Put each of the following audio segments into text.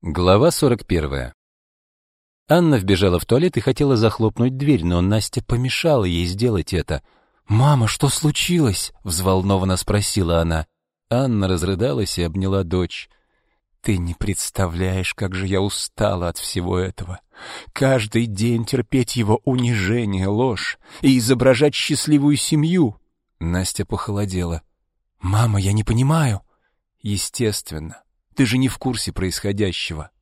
Глава 41. Анна вбежала в туалет и хотела захлопнуть дверь, но Настя помешала ей сделать это. «Мама, что случилось?» — взволнованно спросила она. Анна разрыдалась и обняла дочь. «Ты не представляешь, как же я устала от всего этого. Каждый день терпеть его унижение, ложь и изображать счастливую семью». Настя похолодела. «Мама, я не понимаю». «Естественно. Ты же не в курсе происходящего.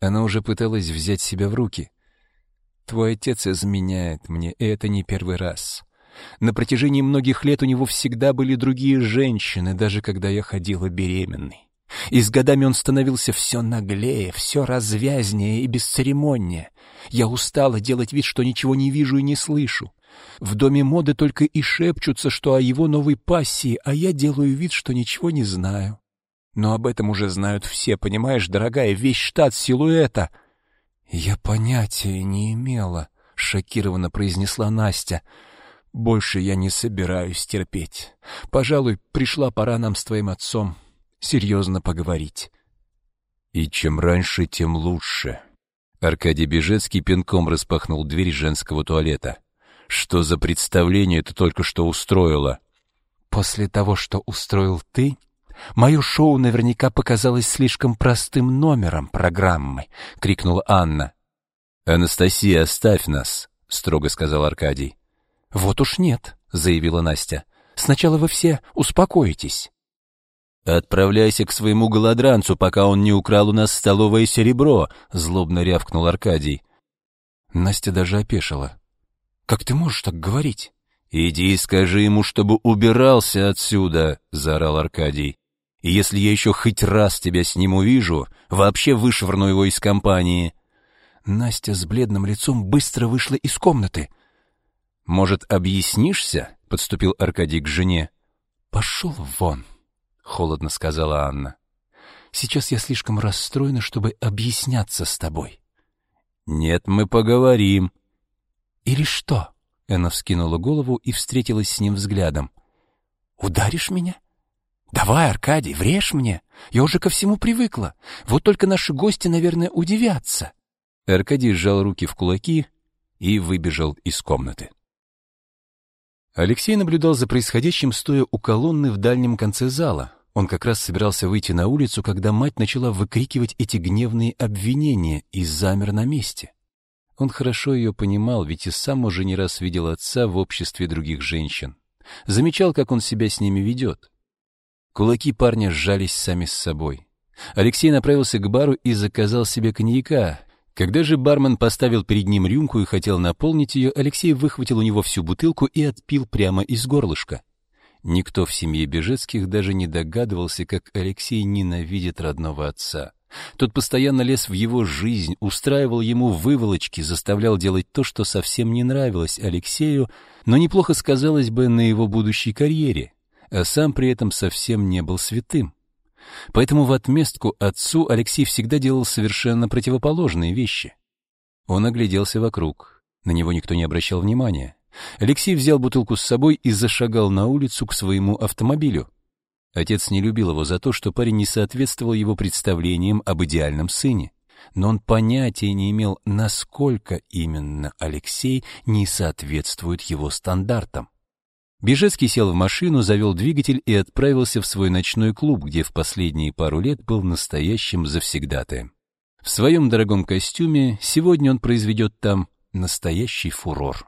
Она уже пыталась взять себя в руки. Твой отец изменяет мне, и это не первый раз. На протяжении многих лет у него всегда были другие женщины, даже когда я ходила беременной. И с годами он становился все наглее, все развязнее и бесцеремоннее. Я устала делать вид, что ничего не вижу и не слышу. В доме моды только и шепчутся, что о его новой пассии, а я делаю вид, что ничего не знаю. Но об этом уже знают все, понимаешь, дорогая, весь штат силуэта. Я понятия не имела, шокированно произнесла Настя. Больше я не собираюсь терпеть. Пожалуй, пришла пора нам с твоим отцом серьезно поговорить. И чем раньше, тем лучше. Аркадий Бежецкий пинком распахнул дверь женского туалета. Что за представление ты только что устроила? После того, что устроил ты, Мое шоу наверняка показалось слишком простым номером программы, крикнула Анна. Анастасия, оставь нас, строго сказал Аркадий. Вот уж нет, заявила Настя. Сначала вы все успокоитесь. Отправляйся к своему голодранцу, пока он не украл у нас столовое серебро, злобно рявкнул Аркадий. Настя даже опешила. Как ты можешь так говорить? Иди и скажи ему, чтобы убирался отсюда, заорал Аркадий. И если я еще хоть раз тебя с ним увижу, вообще вышвырну его из компании. Настя с бледным лицом быстро вышла из комнаты. Может, объяснишься? подступил Аркадий к жене. Пошел вон, холодно сказала Анна. Сейчас я слишком расстроена, чтобы объясняться с тобой. Нет, мы поговорим. Или что? Она вскинула голову и встретилась с ним взглядом. Ударишь меня? Давай, Аркадий, врежь мне. Я уже ко всему привыкла. Вот только наши гости, наверное, удивятся. Аркадий сжал руки в кулаки и выбежал из комнаты. Алексей наблюдал за происходящим, стоя у колонны в дальнем конце зала. Он как раз собирался выйти на улицу, когда мать начала выкрикивать эти гневные обвинения и замер на месте. Он хорошо ее понимал, ведь и сам уже не раз видел отца в обществе других женщин. Замечал, как он себя с ними ведет. Кулаки парня сжались сами с собой. Алексей направился к бару и заказал себе коньяка. Когда же бармен поставил перед ним рюмку и хотел наполнить ее, Алексей выхватил у него всю бутылку и отпил прямо из горлышка. Никто в семье Бежецких даже не догадывался, как Алексей ненавидит родного отца. Тот постоянно лез в его жизнь, устраивал ему выволочки, заставлял делать то, что совсем не нравилось Алексею, но неплохо сказалось бы на его будущей карьере а сам при этом совсем не был святым. Поэтому в отместку отцу Алексей всегда делал совершенно противоположные вещи. Он огляделся вокруг. На него никто не обращал внимания. Алексей взял бутылку с собой и зашагал на улицу к своему автомобилю. Отец не любил его за то, что парень не соответствовал его представлениям об идеальном сыне. Но он понятия не имел, насколько именно Алексей не соответствует его стандартам. Бежецкий сел в машину, завел двигатель и отправился в свой ночной клуб, где в последние пару лет был настоящим завсегдатаем. В своем дорогом костюме сегодня он произведет там настоящий фурор.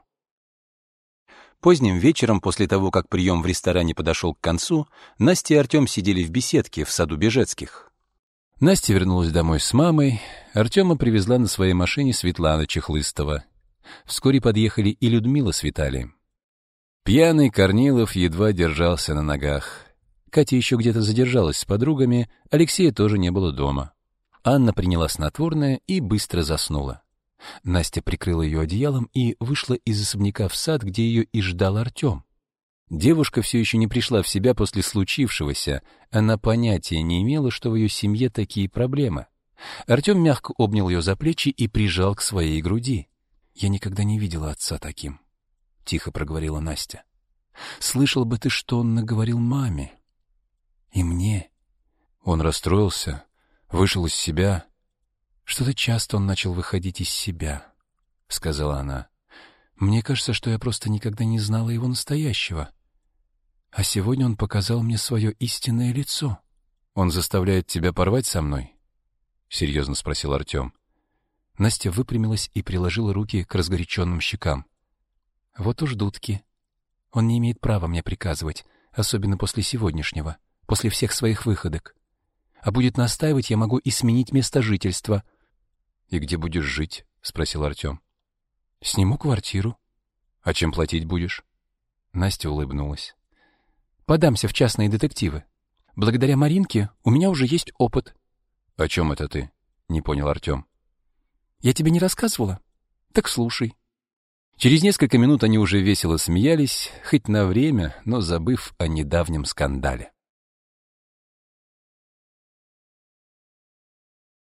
Поздним вечером, после того, как прием в ресторане подошел к концу, Настя и Артем сидели в беседке в саду Бежецких. Настя вернулась домой с мамой, Артема привезла на своей машине Светлана Чехлыстова. Вскоре подъехали и Людмила с Виталием. Пьяный Корнилов едва держался на ногах. Катя еще где-то задержалась с подругами, Алексея тоже не было дома. Анна приняла снотворное и быстро заснула. Настя прикрыла ее одеялом и вышла из особняка в сад, где ее и ждал Артем. Девушка все еще не пришла в себя после случившегося, она понятия не имела, что в ее семье такие проблемы. Артем мягко обнял ее за плечи и прижал к своей груди. Я никогда не видела отца таким. — тихо проговорила Настя. «Слышал бы ты, что он наговорил маме. И мне». Он расстроился, вышел из себя. Что-то часто он начал выходить из себя, сказала она. Мне кажется, что я просто никогда не знала его настоящего. А сегодня он показал мне свое истинное лицо. Он заставляет тебя порвать со мной? серьезно спросил Артем. Настя выпрямилась и приложила руки к разгоряченным щекам. Вот уж дудки. Он не имеет права мне приказывать, особенно после сегодняшнего, после всех своих выходок. А будет настаивать, я могу и сменить место жительства. И где будешь жить? спросил Артем. Сниму квартиру. А чем платить будешь? Настя улыбнулась. Подамся в частные детективы. Благодаря Маринке у меня уже есть опыт. О чем это ты? Не понял Артем. Я тебе не рассказывала? Так слушай. Через несколько минут они уже весело смеялись, хоть на время, но забыв о недавнем скандале.